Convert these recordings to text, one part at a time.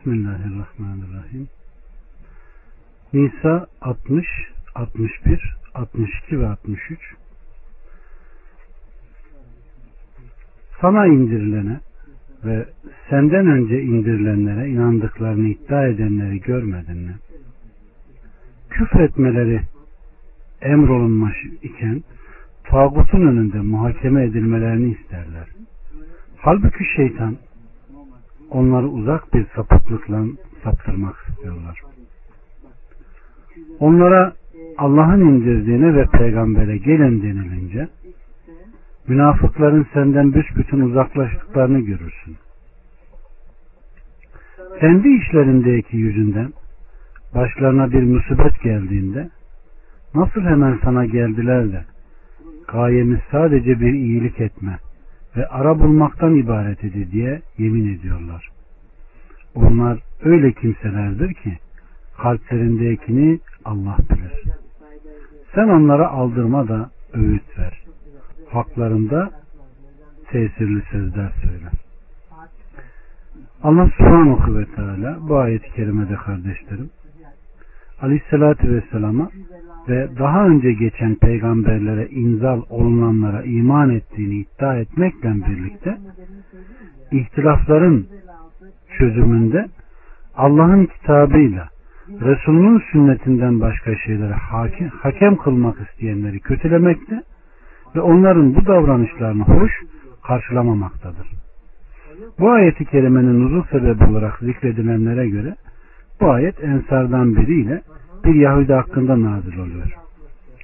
Bismillahirrahmanirrahim. Nisa 60, 61, 62 ve 63 Sana indirilene ve senden önce indirilenlere inandıklarını iddia edenleri görmedin mi? Küfretmeleri emrolunmuş iken tağutun önünde muhakeme edilmelerini isterler. Halbuki şeytan onları uzak bir sapıklıkla saptırmak istiyorlar. Onlara Allah'ın indirdiğine ve peygambere gelin denilince münafıkların senden büsbütün uzaklaştıklarını görürsün. Kendi işlerindeki yüzünden başlarına bir musibet geldiğinde nasıl hemen sana geldiler de gayemiz sadece bir iyilik etme ve ara bulmaktan ibaret idi diye yemin ediyorlar. Onlar öyle kimselerdir ki kalplerindekini Allah bilir. Sen onlara aldırma da öğüt ver. Haklarında tesirli sözler söyle. Allah subhanahu ve teala bu ayet-i kerimede kardeşlerim Aleyhisselatü Vesselam'a ve daha önce geçen peygamberlere inzal olunanlara iman ettiğini iddia etmekle birlikte ihtilafların çözümünde Allah'ın kitabıyla Resulünün sünnetinden başka şeylere hakim, hakem kılmak isteyenleri kötülemekte ve onların bu davranışlarını hoş karşılamamaktadır. Bu ayeti kerimenin uzun sebebi olarak zikredilenlere göre bu ayet ensardan biriyle bir Yahudi hakkında nazil oluyor.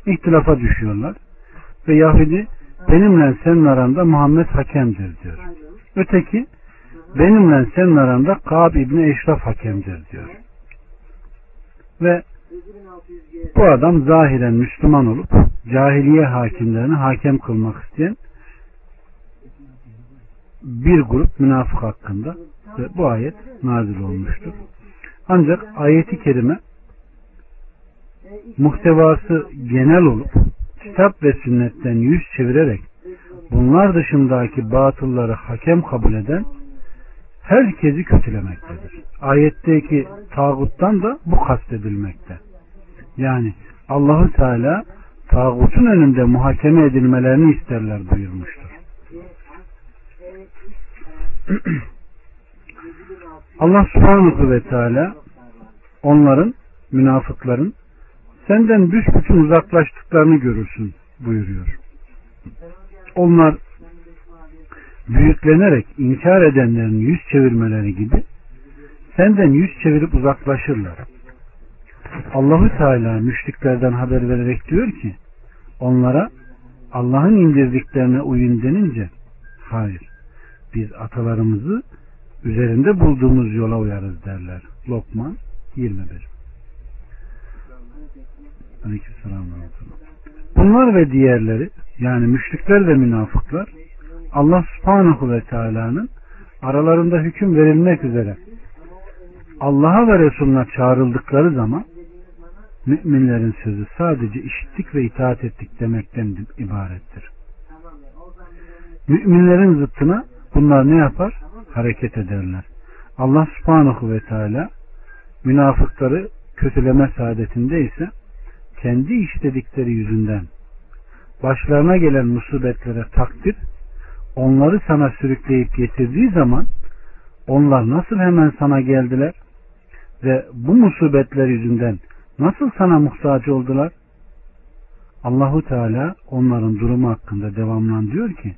İhtilafa düşüyorlar ve Yahudi benimle senin aranda Muhammed hakemdir diyor. Öteki benimle senin aranda Kab İbni Eşraf hakemdir diyor. Ve bu adam zahiren Müslüman olup cahiliye hakimlerini hakem kılmak isteyen bir grup münafık hakkında ve bu ayet nazil olmuştur. Ancak ayeti kerime muhtevası genel olup kitap ve sünnetten yüz çevirerek bunlar dışındaki batılları hakem kabul eden herkesi kötülemektedir. Ayetteki tağuttan da bu kastedilmekte. Yani Allahu Teala tağutun önünde muhakeme edilmelerini isterler buyurmuştur. Allah subhanahu ve teala onların, münafıkların senden büsbütün uzaklaştıklarını görürsün buyuruyor. Onlar büyüklenerek inkar edenlerin yüz çevirmeleri gibi senden yüz çevirip uzaklaşırlar. Allahu Teala müşriklerden haber vererek diyor ki onlara Allah'ın indirdiklerine uyun denince hayır biz atalarımızı üzerinde bulduğumuz yola uyarız derler. Lokman 21 Bunlar ve diğerleri yani müşrikler ve münafıklar Allah subhanahu ve teala'nın aralarında hüküm verilmek üzere Allah'a ve Resulüne çağrıldıkları zaman müminlerin sözü sadece işittik ve itaat ettik demekten ibarettir. Müminlerin zıttına bunlar ne yapar? Hareket ederler. Allah subhanahu ve teala münafıkları kötüleme saadetinde ise kendi işledikleri yüzünden başlarına gelen musibetlere takdir onları sana sürükleyip getirdiği zaman onlar nasıl hemen sana geldiler ve bu musibetler yüzünden nasıl sana muhtaç oldular? Allahu Teala onların durumu hakkında devamlan diyor ki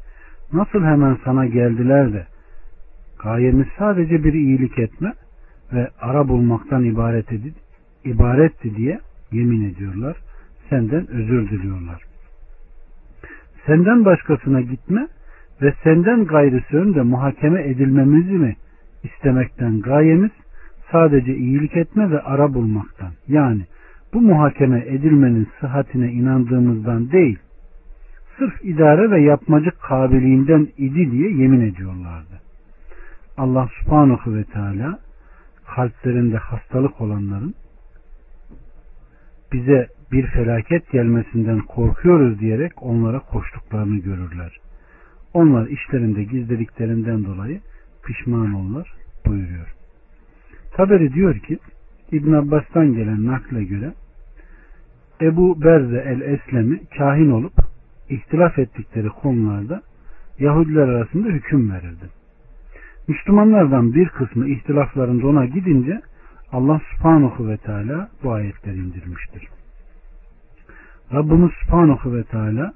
nasıl hemen sana geldiler de gayemiz sadece bir iyilik etme ve ara bulmaktan ibaret edip ibaretti diye yemin ediyorlar. Senden özür diliyorlar. Senden başkasına gitme ve senden gayrısı önünde muhakeme edilmemizi mi istemekten gayemiz sadece iyilik etme ve ara bulmaktan. Yani bu muhakeme edilmenin sıhhatine inandığımızdan değil, sırf idare ve yapmacık kabiliğinden idi diye yemin ediyorlardı. Allah subhanahu ve teala kalplerinde hastalık olanların bize bir felaket gelmesinden korkuyoruz diyerek onlara koştuklarını görürler. Onlar işlerinde gizlediklerinden dolayı pişman olurlar buyuruyor. Taberi diyor ki İbn Abbas'tan gelen nakle göre Ebu Berze el-Eslemi kahin olup ihtilaf ettikleri konularda Yahudiler arasında hüküm verirdi. Müslümanlardan bir kısmı ihtilaflarında ona gidince Allah subhanahu ve teala bu ayetleri indirmiştir. Rabbimiz subhanahu ve teala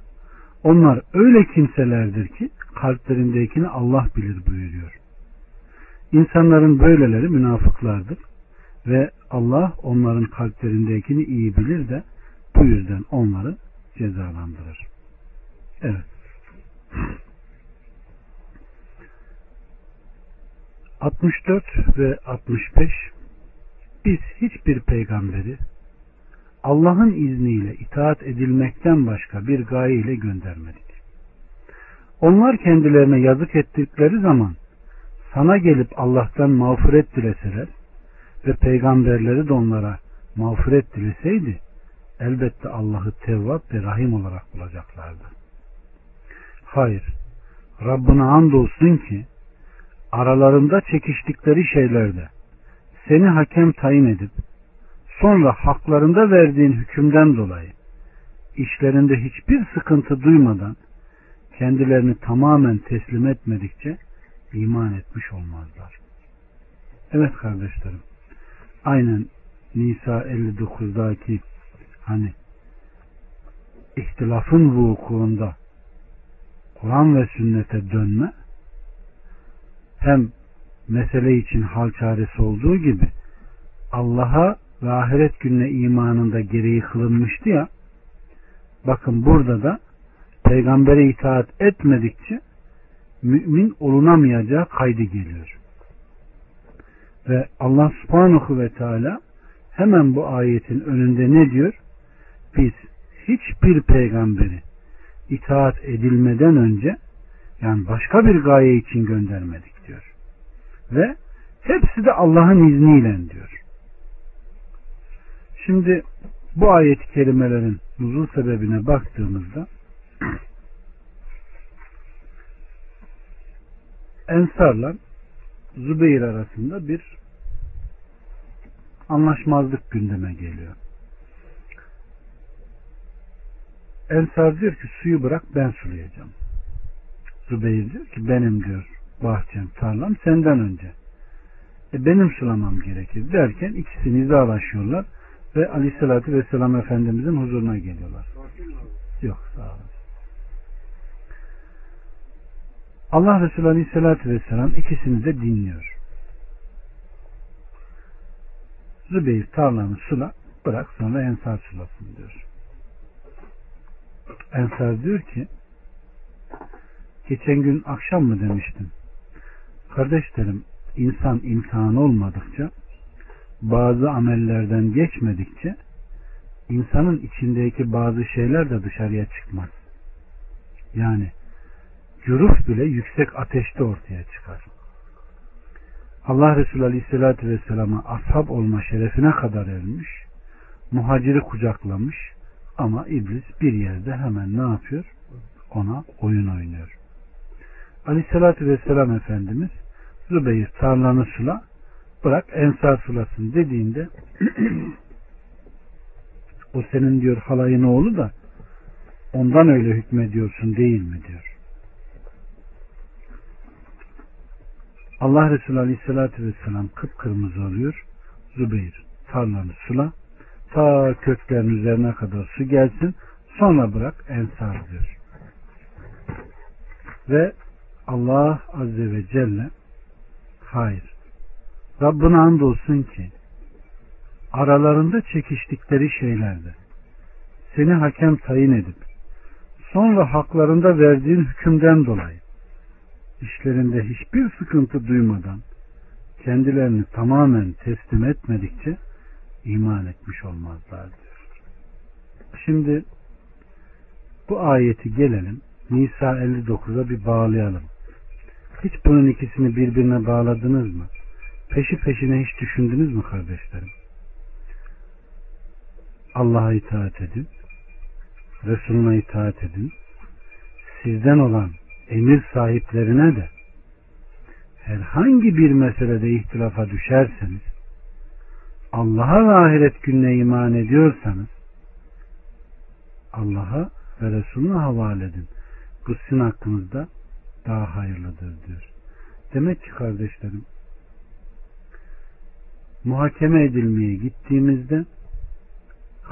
onlar öyle kimselerdir ki kalplerindekini Allah bilir buyuruyor. İnsanların böyleleri münafıklardır ve Allah onların kalplerindekini iyi bilir de bu yüzden onları cezalandırır. Evet. 64 ve 65 Biz hiçbir peygamberi Allah'ın izniyle itaat edilmekten başka bir gaye ile göndermedik. Onlar kendilerine yazık ettikleri zaman sana gelip Allah'tan mağfiret dileseler ve peygamberleri de onlara mağfiret dileseydi elbette Allah'ı tevvap ve rahim olarak bulacaklardı. Hayır, Rabbına andolsun ki aralarında çekiştikleri şeylerde seni hakem tayin edip sonra haklarında verdiğin hükümden dolayı işlerinde hiçbir sıkıntı duymadan kendilerini tamamen teslim etmedikçe iman etmiş olmazlar. Evet kardeşlerim. Aynen Nisa 59'daki hani ihtilafın vukuunda Kur'an ve sünnete dönme hem mesele için hal çaresi olduğu gibi Allah'a ve ahiret gününe imanında gereği kılınmıştı ya bakın burada da peygambere itaat etmedikçe mümin olunamayacağı kaydı geliyor. Ve Allah subhanahu ve teala hemen bu ayetin önünde ne diyor? Biz hiçbir peygamberi itaat edilmeden önce yani başka bir gaye için göndermedik. Ve hepsi de Allah'ın izniyle diyor. Şimdi bu ayet-i kerimelerin nuzul sebebine baktığımızda Ensarla Zübeyir arasında bir anlaşmazlık gündeme geliyor. Ensar diyor ki suyu bırak ben sulayacağım. Zübeyir diyor ki benim diyor bahçem, tarlam senden önce. E benim sulamam gerekir derken ikisi nizalaşıyorlar ve aleyhissalatü vesselam Efendimizin huzuruna geliyorlar. Yok sağ olun. Allah Resulü Aleyhisselatü Vesselam ikisini de dinliyor. Zübeyir tarlanı sula bırak sonra Ensar sulasın diyor. Ensar diyor ki geçen gün akşam mı demiştim kardeşlerim insan imtihan olmadıkça bazı amellerden geçmedikçe insanın içindeki bazı şeyler de dışarıya çıkmaz. Yani cüruf bile yüksek ateşte ortaya çıkar. Allah Resulü Aleyhisselatü Vesselam'a ashab olma şerefine kadar ermiş, muhaciri kucaklamış ama iblis bir yerde hemen ne yapıyor? Ona oyun oynuyor. Aleyhisselatü Vesselam Efendimiz Zübeyir tarlanı sula bırak ensar sulasın dediğinde o senin diyor halayın oğlu da ondan öyle hükmediyorsun değil mi diyor. Allah Resulü Aleyhisselatü Vesselam kıpkırmızı oluyor. Zübeyir tarlanı sula ta köklerin üzerine kadar su gelsin sonra bırak ensar diyor. Ve Allah Azze ve Celle hayır Rabbine andolsun ki aralarında çekiştikleri şeylerde seni hakem tayin edip sonra haklarında verdiğin hükümden dolayı işlerinde hiçbir sıkıntı duymadan kendilerini tamamen teslim etmedikçe iman etmiş olmazlar diyor. Şimdi bu ayeti gelelim Nisa 59'a bir bağlayalım. Hiç bunun ikisini birbirine bağladınız mı? Peşi peşine hiç düşündünüz mü kardeşlerim? Allah'a itaat edin. Resuluna itaat edin. Sizden olan emir sahiplerine de herhangi bir meselede ihtilafa düşerseniz Allah'a ve ahiret gününe iman ediyorsanız Allah'a ve Resulüne havale edin. Bu sizin hakkınızda daha hayırlıdır diyor. Demek ki kardeşlerim muhakeme edilmeye gittiğimizde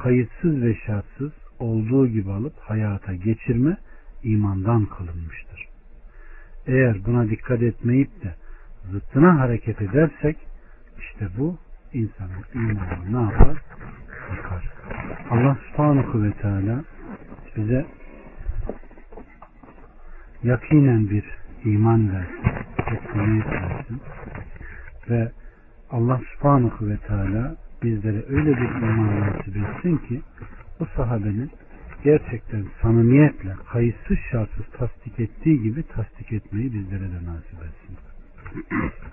kayıtsız ve şartsız olduğu gibi alıp hayata geçirme imandan kılınmıştır. Eğer buna dikkat etmeyip de zıttına hareket edersek işte bu insanın imanını ne yapar? Yıkar. Allah subhanahu ve teala bize yakinen bir iman versin, teslimiyet versin ve Allah subhanahu ve teala bizlere öyle bir iman nasip etsin ki o sahabenin gerçekten samimiyetle kayıtsız şartsız tasdik ettiği gibi tasdik etmeyi bizlere de nasip etsin.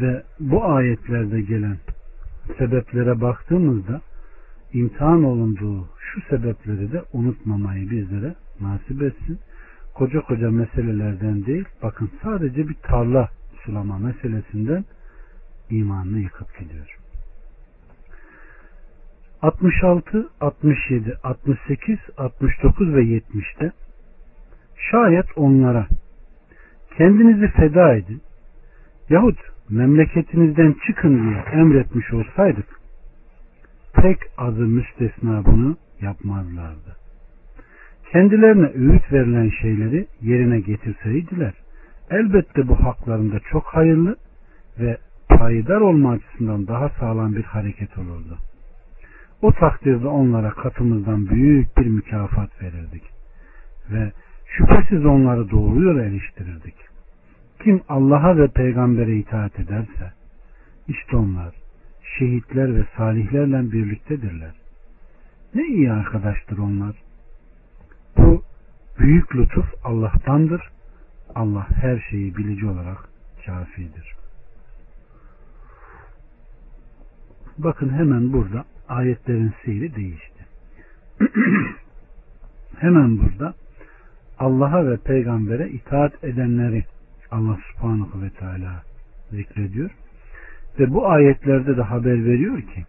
Ve bu ayetlerde gelen sebeplere baktığımızda imtihan olunduğu şu sebepleri de unutmamayı bizlere nasip etsin. Koca koca meselelerden değil, bakın sadece bir tarla sulama meselesinden imanını yıkıp gidiyor. 66, 67, 68, 69 ve 70'te şayet onlara kendinizi feda edin yahut memleketinizden çıkın diye emretmiş olsaydık pek azı müstesna bunu yapmazlardı. Kendilerine öğüt verilen şeyleri yerine getirseydiler elbette bu haklarında çok hayırlı ve payidar olma açısından daha sağlam bir hareket olurdu. O takdirde onlara katımızdan büyük bir mükafat verirdik. Ve şüphesiz onları doğru eleştirirdik. Kim Allah'a ve peygambere itaat ederse işte onlar şehitler ve salihlerle birliktedirler. Ne iyi arkadaştır onlar. Bu büyük lütuf Allah'tandır. Allah her şeyi bilici olarak kafidir. Bakın hemen burada ayetlerin seyri değişti. hemen burada Allah'a ve peygambere itaat edenleri Allah subhanahu ve teala zikrediyor. Ve bu ayetlerde de haber veriyor ki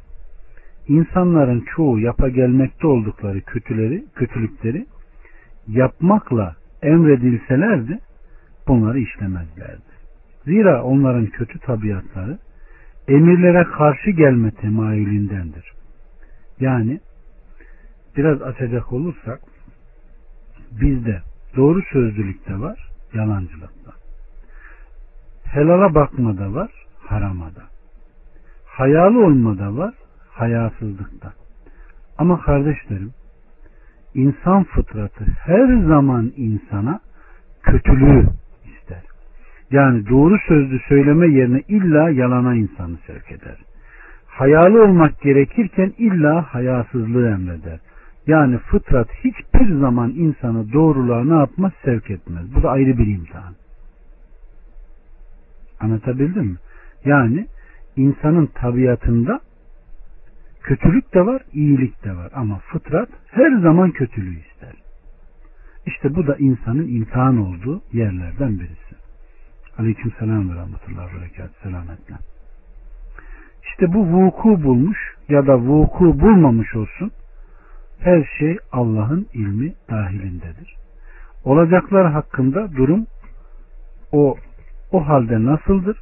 insanların çoğu yapa gelmekte oldukları kötüleri, kötülükleri yapmakla emredilselerdi bunları işlemezlerdi. Zira onların kötü tabiatları emirlere karşı gelme temayülündendir. Yani biraz açacak olursak bizde doğru sözlülükte var, yalancılıkta. Helala bakmada var, haramada. Hayalı olmada var, hayasızlıkta. Ama kardeşlerim, insan fıtratı her zaman insana kötülüğü ister. Yani doğru sözlü söyleme yerine illa yalana insanı sevk eder. Hayalı olmak gerekirken illa hayasızlığı emreder. Yani fıtrat hiçbir zaman insanı doğruluğa ne yapmaz? Sevk etmez. Bu da ayrı bir imtihan. Anlatabildim mi? Yani insanın tabiatında kötülük de var, iyilik de var. Ama fıtrat her zaman kötülüğü ister. İşte bu da insanın imtihan olduğu yerlerden birisi. Aleyküm selam ve rahmetullahi ve berekat. Selametle. İşte bu vuku bulmuş ya da vuku bulmamış olsun her şey Allah'ın ilmi dahilindedir. Olacaklar hakkında durum o o halde nasıldır?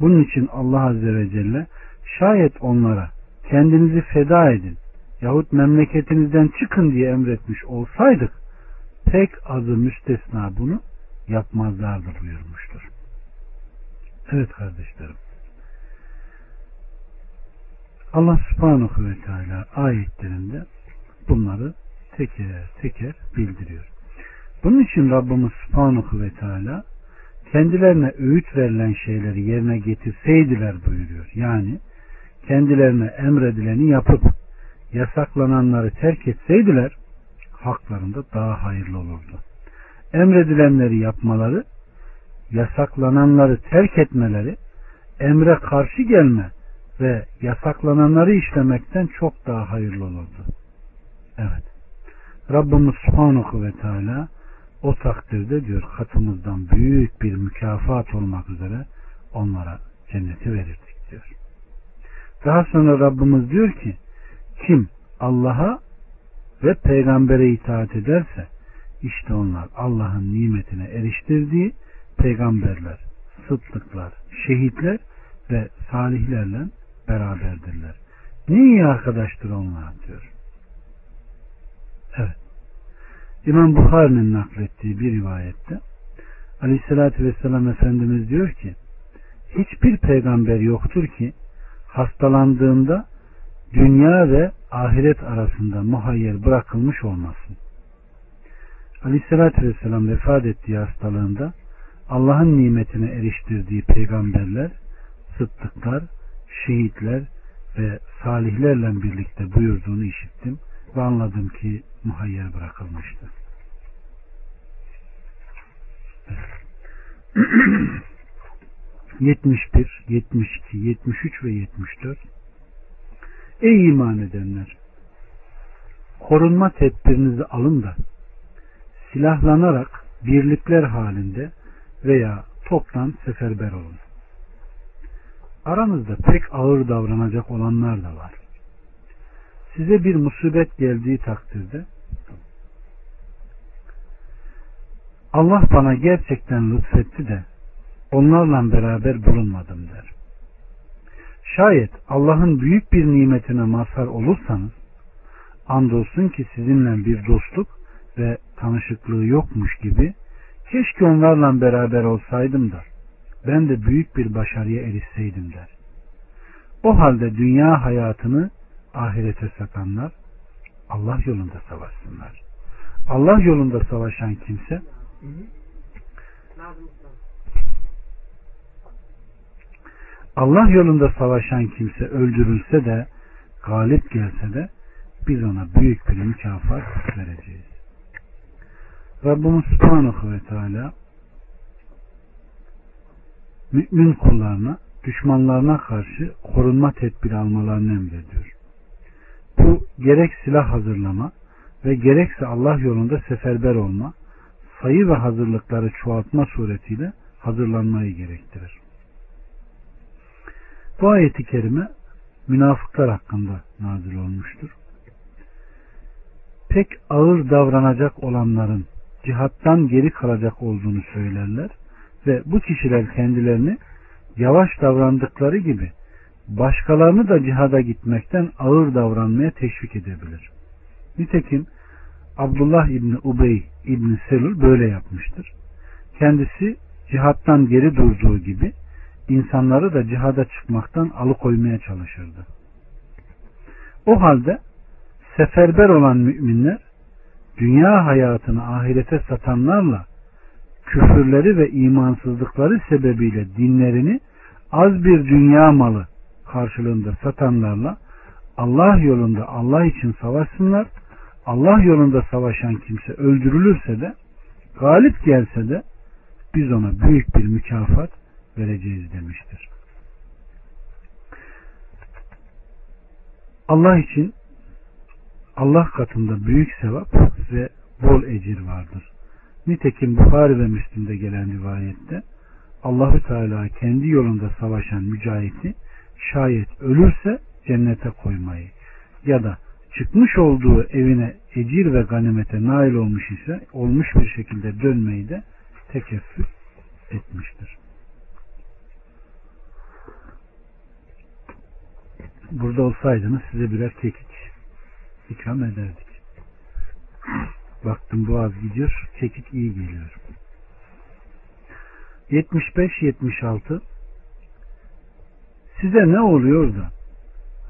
Bunun için Allah Azze ve Celle şayet onlara kendinizi feda edin yahut memleketinizden çıkın diye emretmiş olsaydık pek azı müstesna bunu yapmazlardı buyurmuştur. Evet kardeşlerim. Allah subhanahu ve teala ayetlerinde bunları teker teker bildiriyor. Bunun için Rabbimiz subhanahu ve teala kendilerine öğüt verilen şeyleri yerine getirseydiler buyuruyor. Yani kendilerine emredileni yapıp yasaklananları terk etseydiler haklarında daha hayırlı olurdu. Emredilenleri yapmaları, yasaklananları terk etmeleri, emre karşı gelme ve yasaklananları işlemekten çok daha hayırlı olurdu. Evet. Rabbimiz Subhanahu ve Teala o takdirde diyor katımızdan büyük bir mükafat olmak üzere onlara cenneti verirdik diyor. Daha sonra Rabbimiz diyor ki kim Allah'a ve peygambere itaat ederse işte onlar Allah'ın nimetine eriştirdiği peygamberler, sıddıklar, şehitler ve salihlerle beraberdirler. Ne iyi arkadaştır onlar diyor. Evet. İmam Bukhari'nin naklettiği bir rivayette Aleyhisselatü Vesselam Efendimiz diyor ki hiçbir peygamber yoktur ki hastalandığında dünya ve ahiret arasında muhayyer bırakılmış olmasın. Aleyhisselatü Vesselam vefat ettiği hastalığında Allah'ın nimetine eriştirdiği peygamberler, sıddıklar, şehitler ve salihlerle birlikte buyurduğunu işittim ve anladım ki muhayyer bırakılmıştı. 71, 72, 73 ve 74 Ey iman edenler! Korunma tedbirinizi alın da silahlanarak birlikler halinde veya toptan seferber olun. Aranızda pek ağır davranacak olanlar da var. Size bir musibet geldiği takdirde Allah bana gerçekten lütfetti de onlarla beraber bulunmadım der. Şayet Allah'ın büyük bir nimetine mazhar olursanız andolsun ki sizinle bir dostluk ve tanışıklığı yokmuş gibi keşke onlarla beraber olsaydım da ben de büyük bir başarıya erişseydim der. O halde dünya hayatını ahirete satanlar Allah yolunda savaşsınlar. Allah yolunda savaşan kimse Allah yolunda savaşan kimse öldürülse de galip gelse de biz ona büyük bir mükafat vereceğiz. Rabbimiz Subhanahu ve Teala mümin kullarına düşmanlarına karşı korunma tedbiri almalarını emrediyor. Bu gerek silah hazırlama ve gerekse Allah yolunda seferber olma, sayı ve hazırlıkları çoğaltma suretiyle hazırlanmayı gerektirir. Bu ayeti kerime münafıklar hakkında nazil olmuştur. Pek ağır davranacak olanların cihattan geri kalacak olduğunu söylerler ve bu kişiler kendilerini yavaş davrandıkları gibi başkalarını da cihada gitmekten ağır davranmaya teşvik edebilir. Nitekim Abdullah İbni Ubey İbni Selul böyle yapmıştır. Kendisi cihattan geri durduğu gibi insanları da cihada çıkmaktan alıkoymaya çalışırdı. O halde seferber olan müminler dünya hayatını ahirete satanlarla küfürleri ve imansızlıkları sebebiyle dinlerini az bir dünya malı karşılığında satanlarla Allah yolunda Allah için savaşsınlar. Allah yolunda savaşan kimse öldürülürse de galip gelse de biz ona büyük bir mükafat vereceğiz demiştir. Allah için Allah katında büyük sevap ve bol ecir vardır. Nitekim Bukhari ve Müslim'de gelen rivayette Allahü Teala kendi yolunda savaşan mücahiti şayet ölürse cennete koymayı ya da çıkmış olduğu evine ecir ve ganimete nail olmuş ise olmuş bir şekilde dönmeyi de tekeffür etmiştir. Burada olsaydınız size birer kekik ikram ederdik. Baktım boğaz gidiyor, kekik iyi geliyor. 75-76 Size ne oluyor da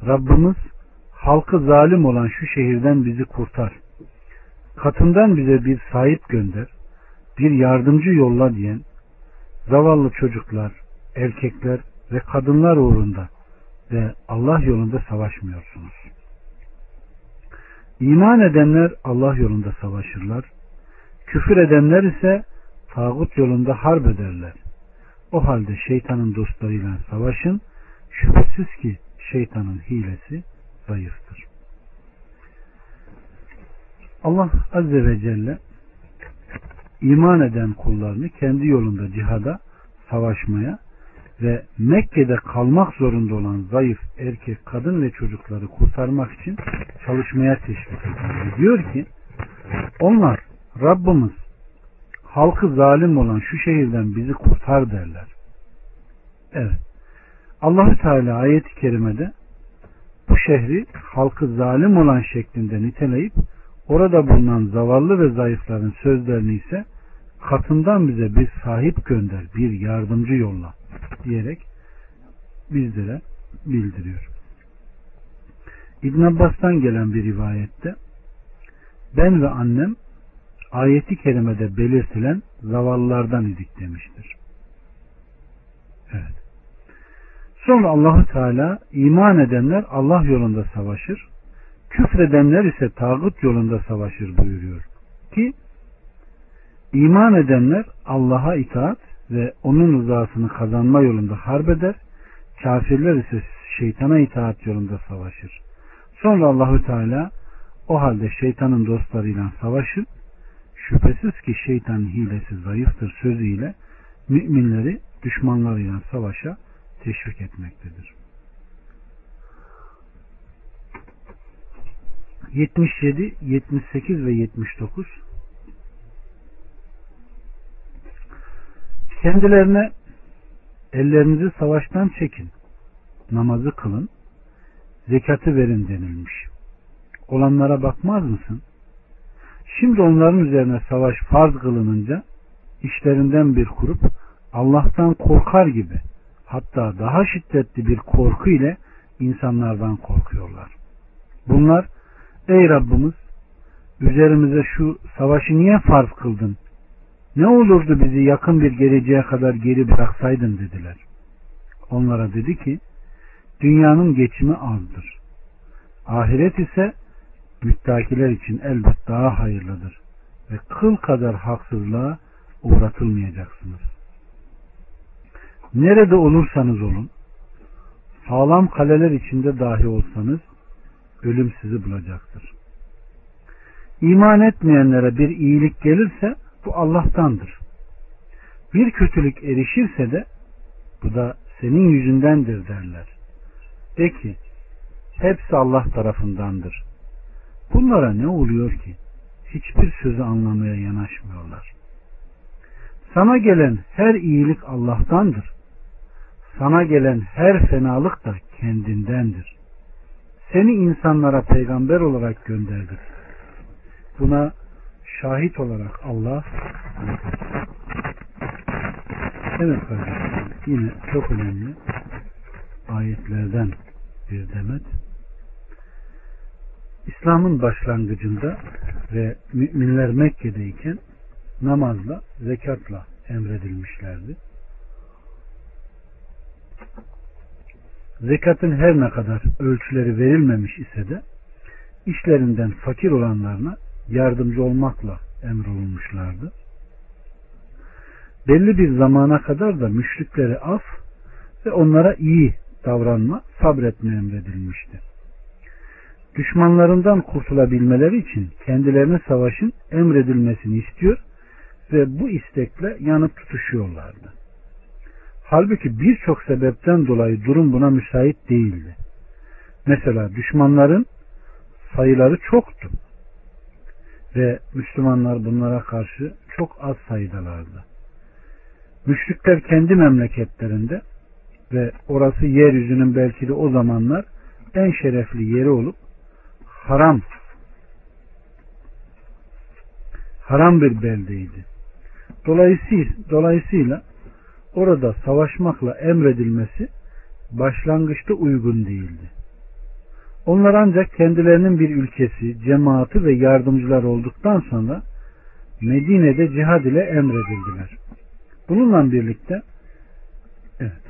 Rabbimiz halkı zalim olan şu şehirden bizi kurtar. Katından bize bir sahip gönder, bir yardımcı yolla diyen zavallı çocuklar, erkekler ve kadınlar uğrunda ve Allah yolunda savaşmıyorsunuz. İman edenler Allah yolunda savaşırlar. Küfür edenler ise tağut yolunda harp ederler. O halde şeytanın dostlarıyla savaşın. Şüphesiz ki şeytanın hilesi zayıftır. Allah Azze ve Celle iman eden kullarını kendi yolunda cihada savaşmaya ve Mekke'de kalmak zorunda olan zayıf erkek, kadın ve çocukları kurtarmak için çalışmaya teşvik ediyor. Diyor ki onlar Rabbimiz halkı zalim olan şu şehirden bizi kurtar derler. Evet. Allahü Teala ayeti kerimede bu şehri halkı zalim olan şeklinde niteleyip orada bulunan zavallı ve zayıfların sözlerini ise katından bize bir sahip gönder, bir yardımcı yolla diyerek bizlere bildiriyor. İbn Abbas'tan gelen bir rivayette ben ve annem ayeti kerimede belirtilen zavallılardan idik demiştir. Evet. Sonra Allahu Teala iman edenler Allah yolunda savaşır, küfredenler ise tağut yolunda savaşır buyuruyor. Ki iman edenler Allah'a itaat ve onun rızasını kazanma yolunda harbeder, kafirler ise şeytana itaat yolunda savaşır. Sonra Allahü Teala o halde şeytanın dostlarıyla savaşın, şüphesiz ki şeytanın hilesi zayıftır sözüyle müminleri düşmanlarıyla savaşa teşvik etmektedir. 77, 78 ve 79 Kendilerine ellerinizi savaştan çekin, namazı kılın, zekatı verin denilmiş. Olanlara bakmaz mısın? Şimdi onların üzerine savaş farz kılınınca işlerinden bir kurup Allah'tan korkar gibi hatta daha şiddetli bir korku ile insanlardan korkuyorlar. Bunlar ey Rabbimiz üzerimize şu savaşı niye farz kıldın? Ne olurdu bizi yakın bir geleceğe kadar geri bıraksaydın dediler. Onlara dedi ki dünyanın geçimi azdır. Ahiret ise müttakiler için elbet daha hayırlıdır ve kıl kadar haksızlığa uğratılmayacaksınız. Nerede olursanız olun, sağlam kaleler içinde dahi olsanız, ölüm sizi bulacaktır. İman etmeyenlere bir iyilik gelirse, bu Allah'tandır. Bir kötülük erişirse de, bu da senin yüzündendir derler. De ki, hepsi Allah tarafındandır. Bunlara ne oluyor ki? Hiçbir sözü anlamaya yanaşmıyorlar. Sana gelen her iyilik Allah'tandır. Sana gelen her fenalık da kendindendir. Seni insanlara peygamber olarak gönderdik. Buna şahit olarak Allah Evet kardeşlerim yine çok önemli ayetlerden bir demet. İslam'ın başlangıcında ve müminler Mekke'deyken namazla, zekatla emredilmişlerdi. Zekatın her ne kadar ölçüleri verilmemiş ise de işlerinden fakir olanlarına yardımcı olmakla emrolunmuşlardı. Belli bir zamana kadar da müşriklere af ve onlara iyi davranma, sabretme emredilmişti. Düşmanlarından kurtulabilmeleri için kendilerine savaşın emredilmesini istiyor ve bu istekle yanıp tutuşuyorlardı. Halbuki birçok sebepten dolayı durum buna müsait değildi. Mesela düşmanların sayıları çoktu. Ve Müslümanlar bunlara karşı çok az sayıdalardı. Müşrikler kendi memleketlerinde ve orası yeryüzünün belki de o zamanlar en şerefli yeri olup haram haram bir beldeydi. Dolayısıyla, dolayısıyla orada savaşmakla emredilmesi başlangıçta uygun değildi. Onlar ancak kendilerinin bir ülkesi, cemaati ve yardımcılar olduktan sonra Medine'de cihad ile emredildiler. Bununla birlikte evet,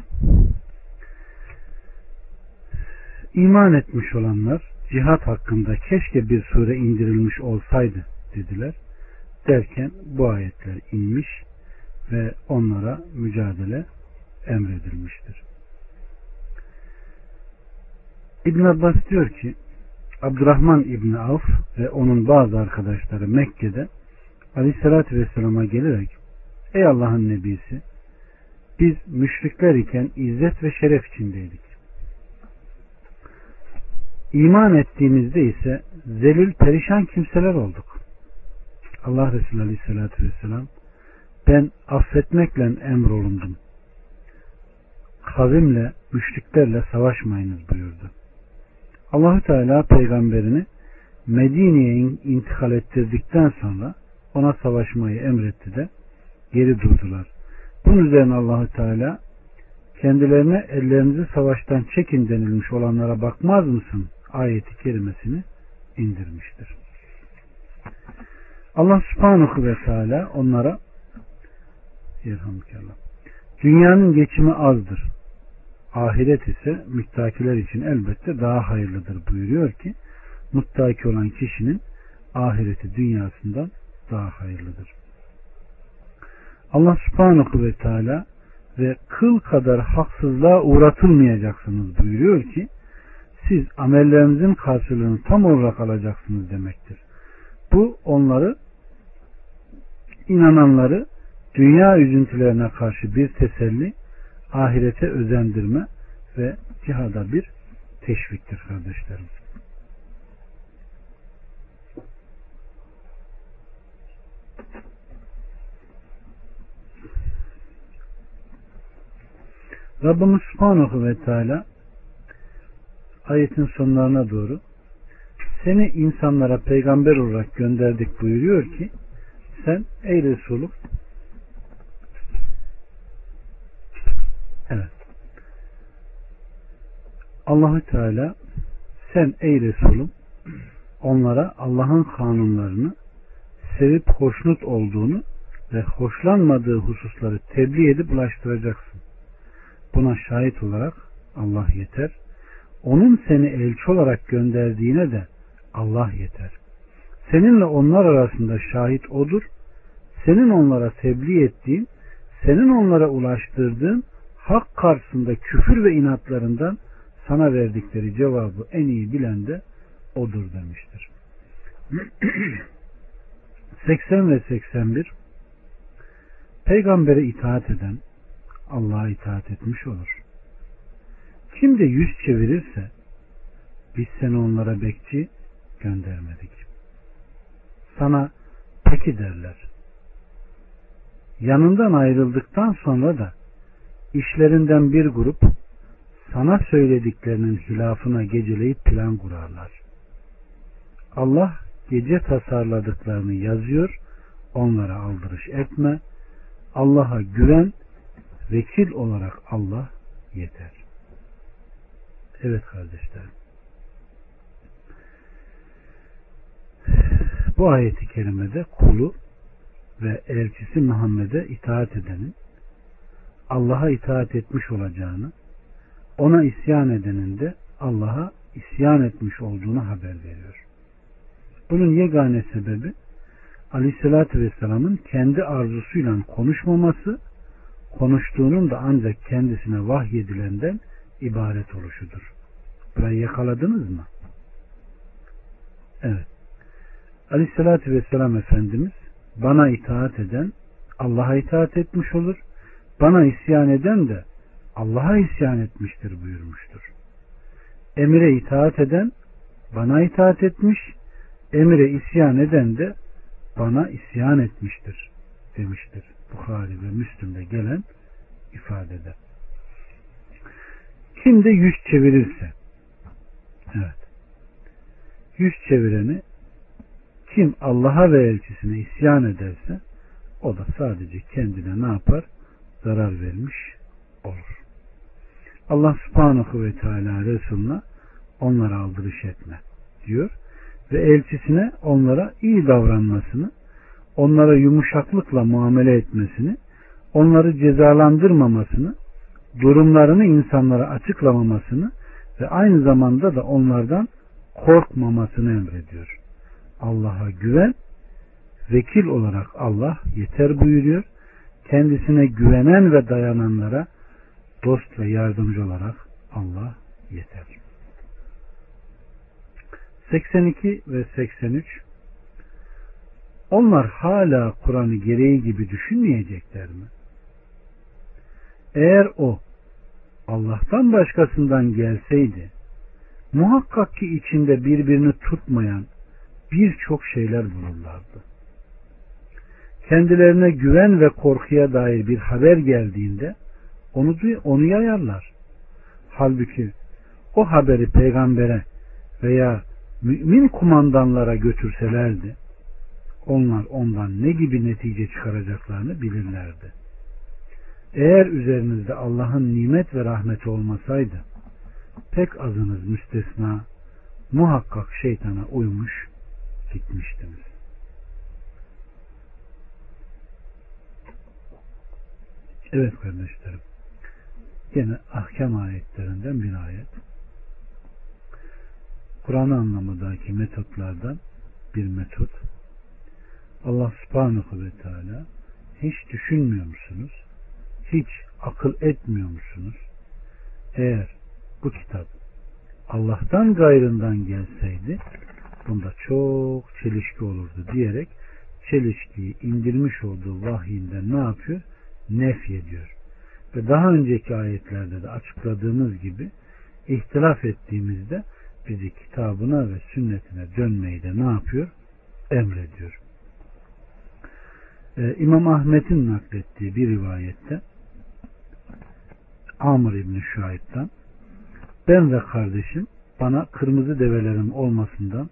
iman etmiş olanlar cihat hakkında keşke bir sure indirilmiş olsaydı dediler. Derken bu ayetler inmiş ve onlara mücadele emredilmiştir. İbn Abbas diyor ki Abdurrahman İbni Avf ve onun bazı arkadaşları Mekke'de Aleyhisselatü Vesselam'a gelerek Ey Allah'ın Nebisi Biz müşrikler iken izzet ve şeref içindeydik. İman ettiğimizde ise zelil perişan kimseler olduk. Allah Resulü Aleyhisselatü Vesselam ben affetmekle emrolundum. Kavimle, müşriklerle savaşmayınız buyurdu. Allahü Teala peygamberini Medine'ye intikal ettirdikten sonra ona savaşmayı emretti de geri durdular. Bunun üzerine Allahü Teala kendilerine ellerinizi savaştan çekin denilmiş olanlara bakmaz mısın? ayeti kerimesini indirmiştir. Allah subhanahu ve teala onlara dünyanın geçimi azdır. Ahiret ise müttakiler için elbette daha hayırlıdır buyuruyor ki muttaki olan kişinin ahireti dünyasından daha hayırlıdır. Allah subhanahu ve teala ve kıl kadar haksızlığa uğratılmayacaksınız buyuruyor ki siz amellerinizin karşılığını tam olarak alacaksınız demektir. Bu onları inananları dünya üzüntülerine karşı bir teselli, ahirete özendirme ve cihada bir teşviktir kardeşlerim. Rabbimiz Subhanahu ve Teala ayetin sonlarına doğru seni insanlara peygamber olarak gönderdik buyuruyor ki sen ey Resulüm evet Allahü Teala sen ey Resulüm onlara Allah'ın kanunlarını sevip hoşnut olduğunu ve hoşlanmadığı hususları tebliğ edip ulaştıracaksın. Buna şahit olarak Allah yeter. Onun seni elçi olarak gönderdiğine de Allah yeter. Seninle onlar arasında şahit odur. Senin onlara tebliğ ettiğin, senin onlara ulaştırdığın hak karşısında küfür ve inatlarından sana verdikleri cevabı en iyi bilen de odur demiştir. 80 ve 81 Peygambere itaat eden Allah'a itaat etmiş olur. Kim de yüz çevirirse biz seni onlara bekçi göndermedik. Sana peki derler. Yanından ayrıldıktan sonra da işlerinden bir grup sana söylediklerinin hilafına geceleyip plan kurarlar. Allah gece tasarladıklarını yazıyor, onlara aldırış etme. Allah'a güven, vekil olarak Allah yeter. Evet kardeşlerim. Bu ayeti kerimede kulu ve elçisi Muhammed'e itaat edenin Allah'a itaat etmiş olacağını, ona isyan edenin de Allah'a isyan etmiş olduğunu haber veriyor. Bunun yegane sebebi Aleyhisselatü Vesselam'ın kendi arzusuyla konuşmaması, konuştuğunun da ancak kendisine vahyedilenden ibaret oluşudur. Burayı yakaladınız mı? Evet. Aleyhissalatü Vesselam Efendimiz bana itaat eden Allah'a itaat etmiş olur. Bana isyan eden de Allah'a isyan etmiştir buyurmuştur. Emire itaat eden bana itaat etmiş, emire isyan eden de bana isyan etmiştir demiştir. Bukhari ve Müslüm'de gelen ifadede. Kim de yüz çevirirse evet yüz çevireni kim Allah'a ve elçisine isyan ederse o da sadece kendine ne yapar? Zarar vermiş olur. Allah subhanahu ve teala Resulüne onlara aldırış etme diyor ve elçisine onlara iyi davranmasını onlara yumuşaklıkla muamele etmesini onları cezalandırmamasını durumlarını insanlara açıklamamasını ve aynı zamanda da onlardan korkmamasını emrediyor. Allah'a güven, vekil olarak Allah yeter buyuruyor. Kendisine güvenen ve dayananlara dost ve yardımcı olarak Allah yeter. 82 ve 83 Onlar hala Kur'an'ı gereği gibi düşünmeyecekler mi? Eğer o Allah'tan başkasından gelseydi muhakkak ki içinde birbirini tutmayan birçok şeyler bulurlardı. Kendilerine güven ve korkuya dair bir haber geldiğinde onu onu yayarlar. Halbuki o haberi peygambere veya mümin kumandanlara götürselerdi onlar ondan ne gibi netice çıkaracaklarını bilirlerdi. Eğer üzerinizde Allah'ın nimet ve rahmeti olmasaydı pek azınız müstesna muhakkak şeytana uymuş gitmiştiniz. Evet kardeşlerim. Yine ahkam ayetlerinden bir ayet. Kur'an anlamındaki metotlardan bir metot. Allah subhanahu ve teala hiç düşünmüyor musunuz? Hiç akıl etmiyor musunuz? Eğer bu kitap Allah'tan gayrından gelseydi bunda çok çelişki olurdu diyerek çelişkiyi indirmiş olduğu vahyinden ne yapıyor? Nef ediyor. Ve daha önceki ayetlerde de açıkladığımız gibi ihtilaf ettiğimizde bizi kitabına ve sünnetine dönmeyi de ne yapıyor? Emrediyor. Ee, İmam Ahmet'in naklettiği bir rivayette Amr İbni Şuayb'dan ben ve kardeşim bana kırmızı develerin olmasından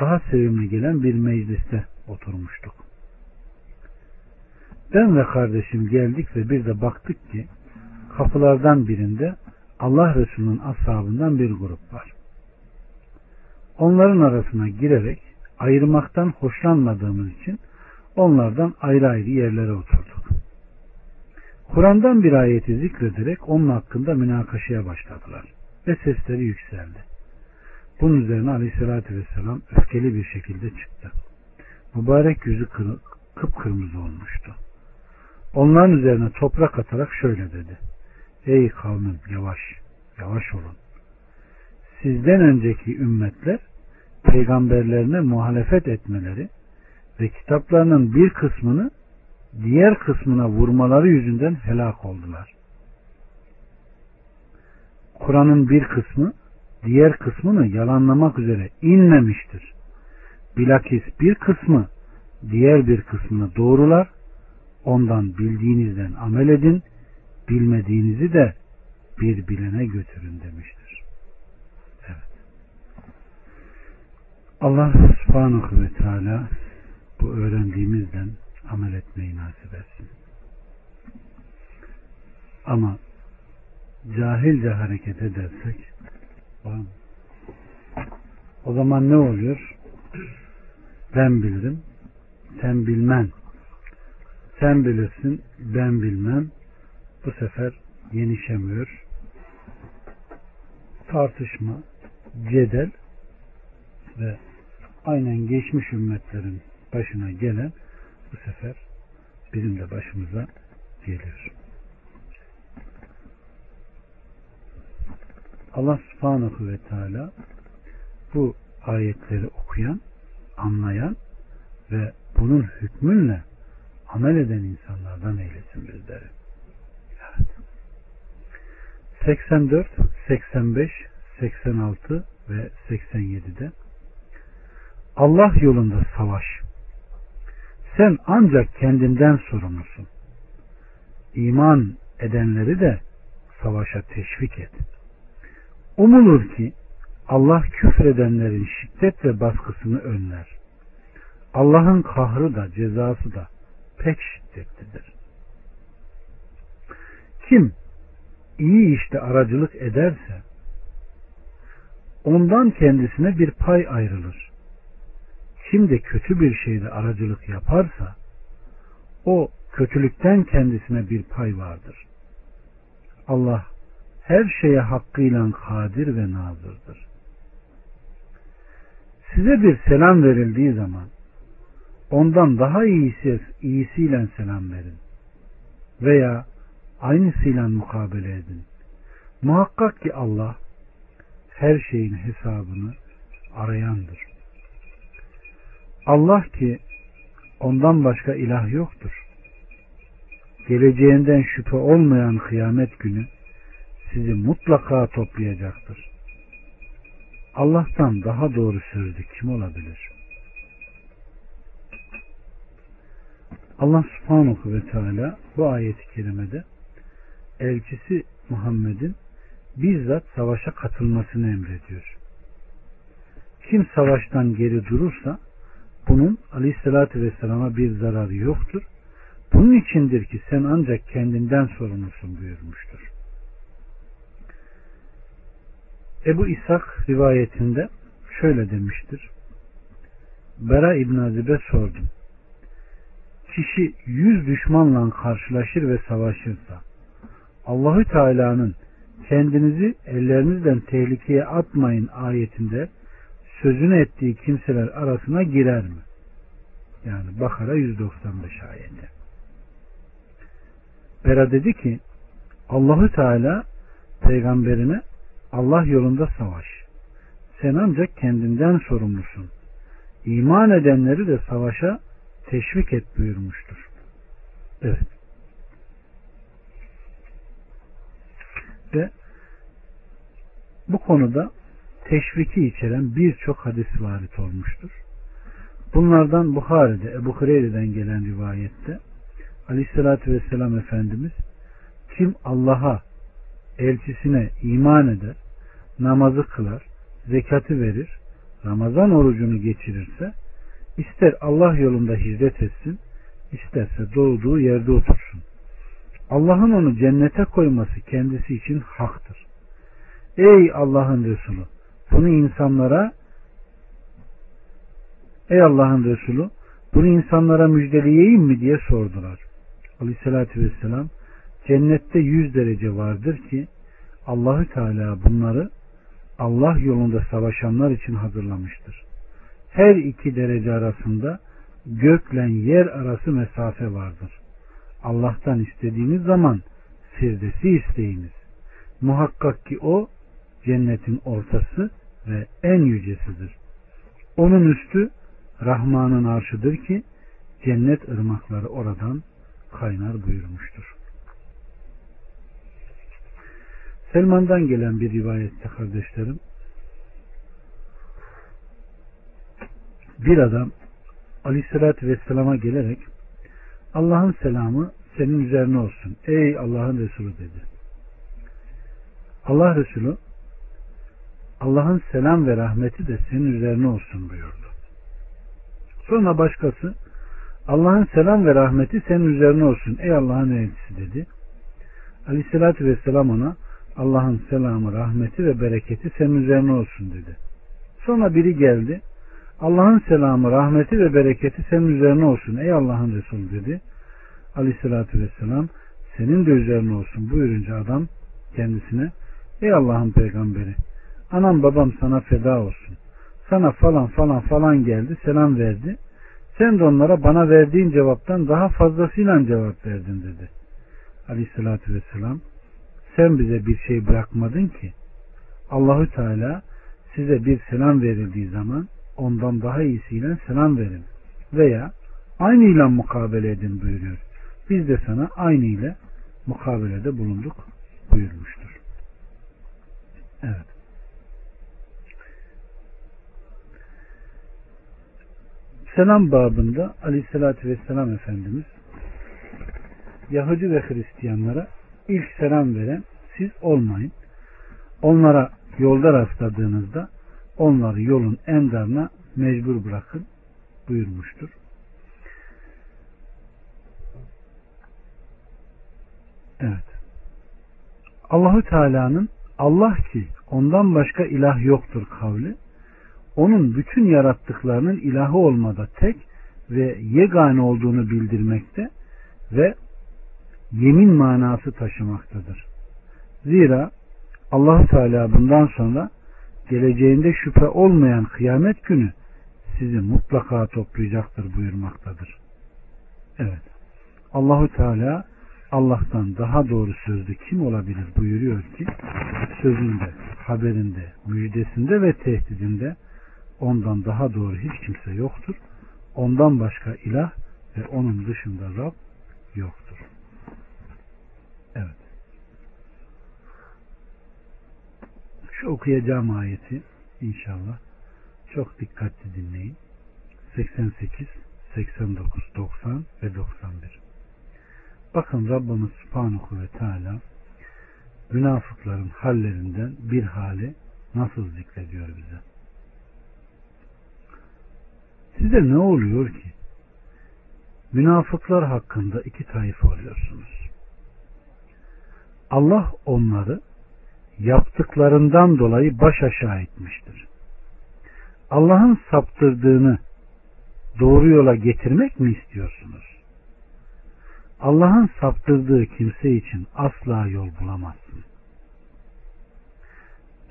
daha sevimli gelen bir mecliste oturmuştuk. Ben ve kardeşim geldik ve bir de baktık ki kapılardan birinde Allah Resulü'nün ashabından bir grup var. Onların arasına girerek ayırmaktan hoşlanmadığımız için onlardan ayrı ayrı yerlere oturduk. Kur'an'dan bir ayeti zikrederek onun hakkında münakaşaya başladılar ve sesleri yükseldi. Bunun üzerine aleyhissalatü vesselam öfkeli bir şekilde çıktı. Mübarek yüzü kıpkırmızı olmuştu. Onların üzerine toprak atarak şöyle dedi. Ey kavmim yavaş, yavaş olun. Sizden önceki ümmetler peygamberlerine muhalefet etmeleri ve kitaplarının bir kısmını diğer kısmına vurmaları yüzünden helak oldular. Kur'an'ın bir kısmı diğer kısmını yalanlamak üzere inmemiştir. Bilakis bir kısmı diğer bir kısmını doğrular Ondan bildiğinizden amel edin, bilmediğinizi de bir bilene götürün demiştir. Evet. Allah subhanahu ve teala bu öğrendiğimizden amel etmeyi nasip etsin. Ama cahilce hareket edersek o zaman ne oluyor? Ben bilirim, sen bilmen sen bilirsin ben bilmem bu sefer yenişemiyor tartışma cedel ve aynen geçmiş ümmetlerin başına gelen bu sefer bizim de başımıza geliyor. Allah subhanahu ve teala bu ayetleri okuyan, anlayan ve bunun hükmünle amel eden insanlardan eylesin bizleri. Evet. 84, 85, 86 ve 87'de Allah yolunda savaş. Sen ancak kendinden sorumlusun. İman edenleri de savaşa teşvik et. Umulur ki Allah küfredenlerin şiddet ve baskısını önler. Allah'ın kahrı da cezası da pek şiddetlidir. Kim iyi işte aracılık ederse ondan kendisine bir pay ayrılır. Kim de kötü bir şeyde aracılık yaparsa o kötülükten kendisine bir pay vardır. Allah her şeye hakkıyla kadir ve nazırdır. Size bir selam verildiği zaman ondan daha iyisi, iyisiyle selam verin. Veya aynısıyla mukabele edin. Muhakkak ki Allah her şeyin hesabını arayandır. Allah ki ondan başka ilah yoktur. geleceğinden şüphe olmayan kıyamet günü sizi mutlaka toplayacaktır. Allah'tan daha doğru sözlü kim olabilir? Allah subhanahu ve teala bu ayeti kerimede elçisi Muhammed'in bizzat savaşa katılmasını emrediyor. Kim savaştan geri durursa bunun aleyhissalatü vesselama bir zararı yoktur. Bunun içindir ki sen ancak kendinden sorumlusun buyurmuştur. Ebu İshak rivayetinde şöyle demiştir. Bera İbn Azib'e sordum. Kişi yüz düşmanla karşılaşır ve savaşırsa Allahü Teala'nın kendinizi ellerinizden tehlikeye atmayın ayetinde sözünü ettiği kimseler arasına girer mi? Yani Bakara 195 ayeti. Bera dedi ki Allahü Teala peygamberine Allah yolunda savaş. Sen ancak kendinden sorumlusun. İman edenleri de savaşa teşvik et buyurmuştur. Evet. Ve bu konuda teşviki içeren birçok hadis varit olmuştur. Bunlardan Bukhari'de, Ebu Hureyre'den gelen rivayette Aleyhisselatü Vesselam Efendimiz kim Allah'a, elçisine iman eder, namazı kılar, zekatı verir, Ramazan orucunu geçirirse ister Allah yolunda hizmet etsin, isterse doğduğu yerde otursun. Allah'ın onu cennete koyması kendisi için haktır. Ey Allah'ın Resulü bunu insanlara Ey Allah'ın Resulü bunu insanlara müjdeleyeyim mi diye sordular. Aleyhissalatü vesselam cennette yüz derece vardır ki Allahü Teala bunları Allah yolunda savaşanlar için hazırlamıştır. Her iki derece arasında gökle yer arası mesafe vardır. Allah'tan istediğiniz zaman firdesi isteyiniz. Muhakkak ki o cennetin ortası ve en yücesidir. Onun üstü Rahman'ın arşıdır ki cennet ırmakları oradan kaynar buyurmuştur. Selman'dan gelen bir rivayette kardeşlerim bir adam Aleyhisselatü Vesselam'a gelerek Allah'ın selamı senin üzerine olsun. Ey Allah'ın Resulü dedi. Allah Resulü Allah'ın selam ve rahmeti de senin üzerine olsun buyurdu. Sonra başkası Allah'ın selam ve rahmeti senin üzerine olsun ey Allah'ın elçisi dedi. Aleyhissalatü vesselam ona Allah'ın selamı, rahmeti ve bereketi senin üzerine olsun dedi. Sonra biri geldi. Allah'ın selamı, rahmeti ve bereketi senin üzerine olsun ey Allah'ın Resulü dedi. Aleyhissalatü vesselam senin de üzerine olsun buyurunca adam kendisine ey Allah'ın peygamberi anam babam sana feda olsun. Sana falan falan falan geldi selam verdi. Sen de onlara bana verdiğin cevaptan daha fazlasıyla cevap verdin dedi. Aleyhissalatü vesselam sen bize bir şey bırakmadın ki Allahü Teala size bir selam verildiği zaman ondan daha iyisiyle selam verin veya aynı ile mukabele edin buyuruyor. Biz de sana aynı ile mukabelede bulunduk buyurmuştur. Evet. Selam babında aleyhissalatü vesselam Efendimiz Yahudi ve Hristiyanlara ilk selam veren siz olmayın. Onlara yolda rastladığınızda onları yolun en darına mecbur bırakın buyurmuştur. Evet. Allahu Teala'nın Allah ki ondan başka ilah yoktur kavli onun bütün yarattıklarının ilahı olmada tek ve yegane olduğunu bildirmekte ve yemin manası taşımaktadır. Zira allah Teala bundan sonra geleceğinde şüphe olmayan kıyamet günü sizi mutlaka toplayacaktır buyurmaktadır. Evet. Allahu Teala Allah'tan daha doğru sözlü kim olabilir buyuruyor ki sözünde, haberinde, müjdesinde ve tehdidinde ondan daha doğru hiç kimse yoktur. Ondan başka ilah ve onun dışında Rab yoktur. Şu okuyacağım ayeti inşallah çok dikkatli dinleyin. 88, 89, 90 ve 91. Bakın Rabbimiz Subhanahu ve Teala münafıkların hallerinden bir hali nasıl zikrediyor bize. Size ne oluyor ki? Münafıklar hakkında iki tayfa oluyorsunuz. Allah onları yaptıklarından dolayı baş aşağı etmiştir. Allah'ın saptırdığını doğru yola getirmek mi istiyorsunuz? Allah'ın saptırdığı kimse için asla yol bulamazsın.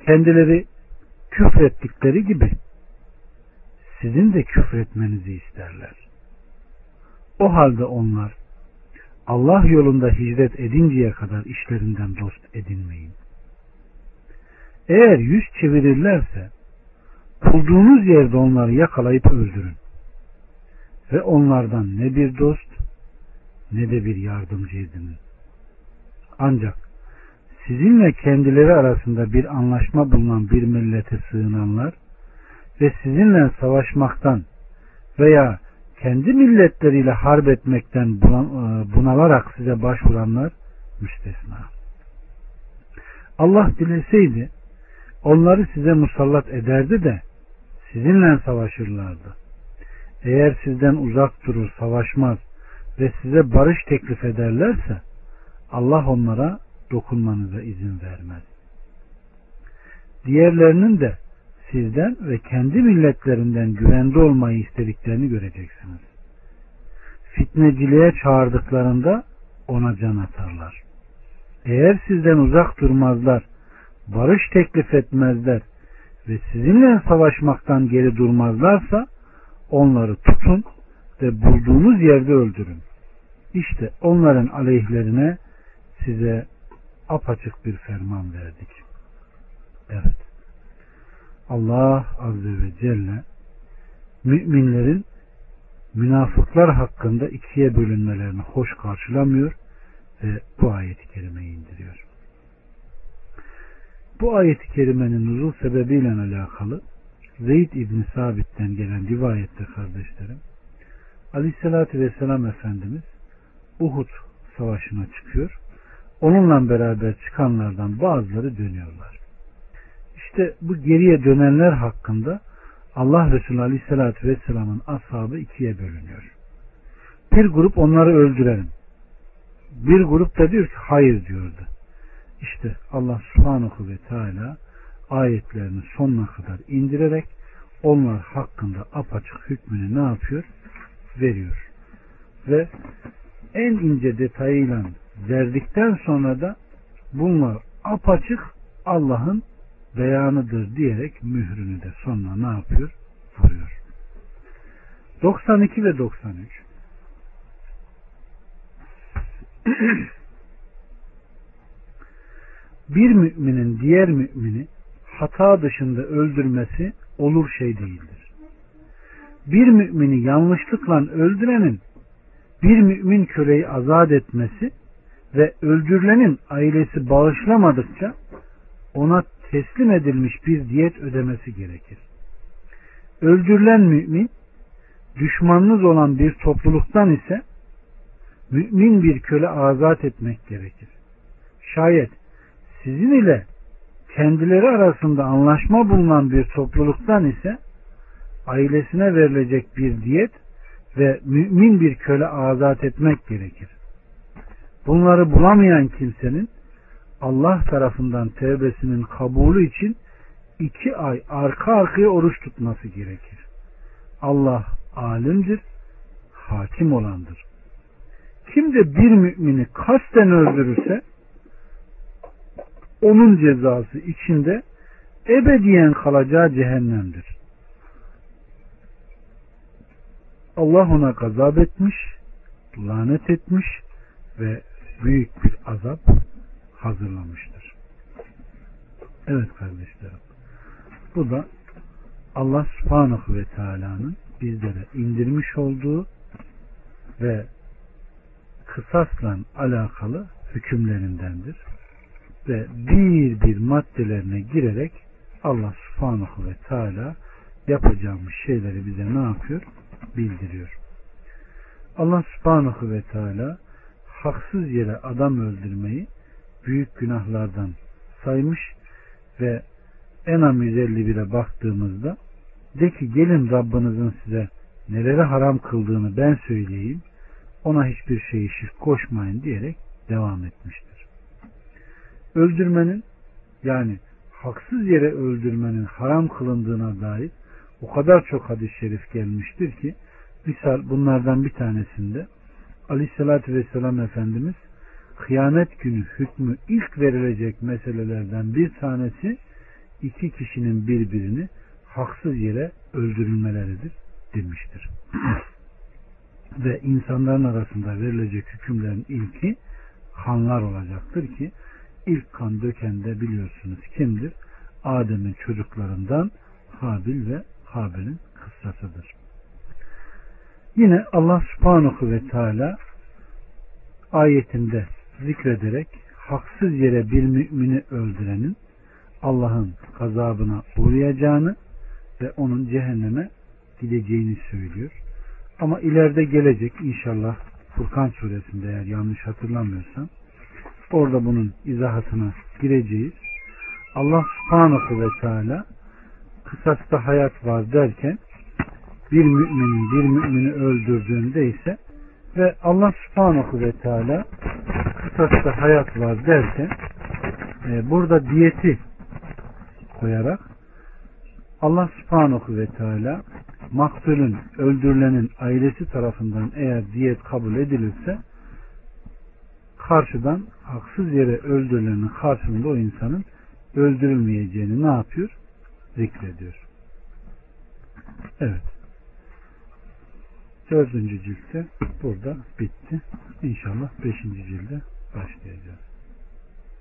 Kendileri küfrettikleri gibi sizin de küfretmenizi isterler. O halde onlar Allah yolunda hicret edinceye kadar işlerinden dost edinmeyin. Eğer yüz çevirirlerse bulduğunuz yerde onları yakalayıp öldürün. Ve onlardan ne bir dost ne de bir yardımcı edinin. Ancak sizinle kendileri arasında bir anlaşma bulunan bir millete sığınanlar ve sizinle savaşmaktan veya kendi milletleriyle harp etmekten e, bunalarak size başvuranlar müstesna. Allah dileseydi onları size musallat ederdi de sizinle savaşırlardı. Eğer sizden uzak durur, savaşmaz ve size barış teklif ederlerse Allah onlara dokunmanıza izin vermez. Diğerlerinin de sizden ve kendi milletlerinden güvende olmayı istediklerini göreceksiniz. Fitneciliğe çağırdıklarında ona can atarlar. Eğer sizden uzak durmazlar, barış teklif etmezler ve sizinle savaşmaktan geri durmazlarsa onları tutun ve bulduğunuz yerde öldürün. İşte onların aleyhlerine size apaçık bir ferman verdik. Evet. Allah Azze ve Celle müminlerin münafıklar hakkında ikiye bölünmelerini hoş karşılamıyor ve bu ayeti kerimeyi indiriyor. Bu ayeti kerimenin nuzul sebebiyle alakalı Zeyd İbni Sabit'ten gelen rivayette kardeşlerim Aleyhisselatü Vesselam Efendimiz Uhud savaşına çıkıyor. Onunla beraber çıkanlardan bazıları dönüyorlar. İşte bu geriye dönenler hakkında Allah Resulü Aleyhisselatü Vesselam'ın ashabı ikiye bölünüyor. Bir grup onları öldürelim. Bir grup da diyor ki hayır diyordu. İşte Allah subhanahu ve teala ayetlerini sonuna kadar indirerek onlar hakkında apaçık hükmünü ne yapıyor? Veriyor. Ve en ince detayıyla verdikten sonra da bunlar apaçık Allah'ın beyanıdır diyerek mührünü de sonuna ne yapıyor? Vuruyor. 92 ve 93 bir müminin diğer mümini hata dışında öldürmesi olur şey değildir. Bir mümini yanlışlıkla öldürenin bir mümin köleyi azat etmesi ve öldürülenin ailesi bağışlamadıkça ona teslim edilmiş bir diyet ödemesi gerekir. Öldürülen mümin düşmanınız olan bir topluluktan ise mümin bir köle azat etmek gerekir. Şayet sizin ile kendileri arasında anlaşma bulunan bir topluluktan ise ailesine verilecek bir diyet ve mümin bir köle azat etmek gerekir. Bunları bulamayan kimsenin Allah tarafından tevbesinin kabulü için iki ay arka arkaya oruç tutması gerekir. Allah alimdir, hakim olandır. Kim de bir mümini kasten öldürürse onun cezası içinde ebediyen kalacağı cehennemdir. Allah ona gazap etmiş, lanet etmiş ve büyük bir azap hazırlamıştır. Evet kardeşlerim. Bu da Allah subhanahu ve teala'nın bizlere indirmiş olduğu ve kısasla alakalı hükümlerindendir. Ve bir bir maddelerine girerek Allah subhanahu ve teala yapacağımız şeyleri bize ne yapıyor? Bildiriyor. Allah subhanahu ve teala haksız yere adam öldürmeyi büyük günahlardan saymış ve Enam 151'e baktığımızda de ki gelin Rabbinizin size neleri haram kıldığını ben söyleyeyim ona hiçbir şeyi şirk koşmayın diyerek devam etmiştir. Öldürmenin yani haksız yere öldürmenin haram kılındığına dair o kadar çok hadis-i şerif gelmiştir ki misal bunlardan bir tanesinde Aleyhisselatü Vesselam Efendimiz kıyamet günü hükmü ilk verilecek meselelerden bir tanesi iki kişinin birbirini haksız yere öldürülmeleridir demiştir. Ve insanların arasında verilecek hükümlerin ilki kanlar olacaktır ki ilk kan döken de biliyorsunuz kimdir? Adem'in çocuklarından Habil ve Habil'in kıssasıdır. Yine Allah subhanahu ve teala ayetinde zikrederek haksız yere bir mümini öldürenin Allah'ın gazabına uğrayacağını ve onun cehenneme gideceğini söylüyor. Ama ileride gelecek inşallah Furkan suresinde eğer yanlış hatırlamıyorsam orada bunun izahatına gireceğiz. Allah subhanahu ve teala kısasta hayat var derken bir müminin bir mümini öldürdüğünde ise ve Allah subhanahu ve teala kısasta hayat var derken e, burada diyeti koyarak Allah subhanahu ve teala maktulün, öldürülenin ailesi tarafından eğer diyet kabul edilirse karşıdan haksız yere öldürülenin karşılığında o insanın öldürülmeyeceğini ne yapıyor? Zikrediyor. Evet. Dördüncü ciltte burada bitti. İnşallah beşinci cilde başlayacağız.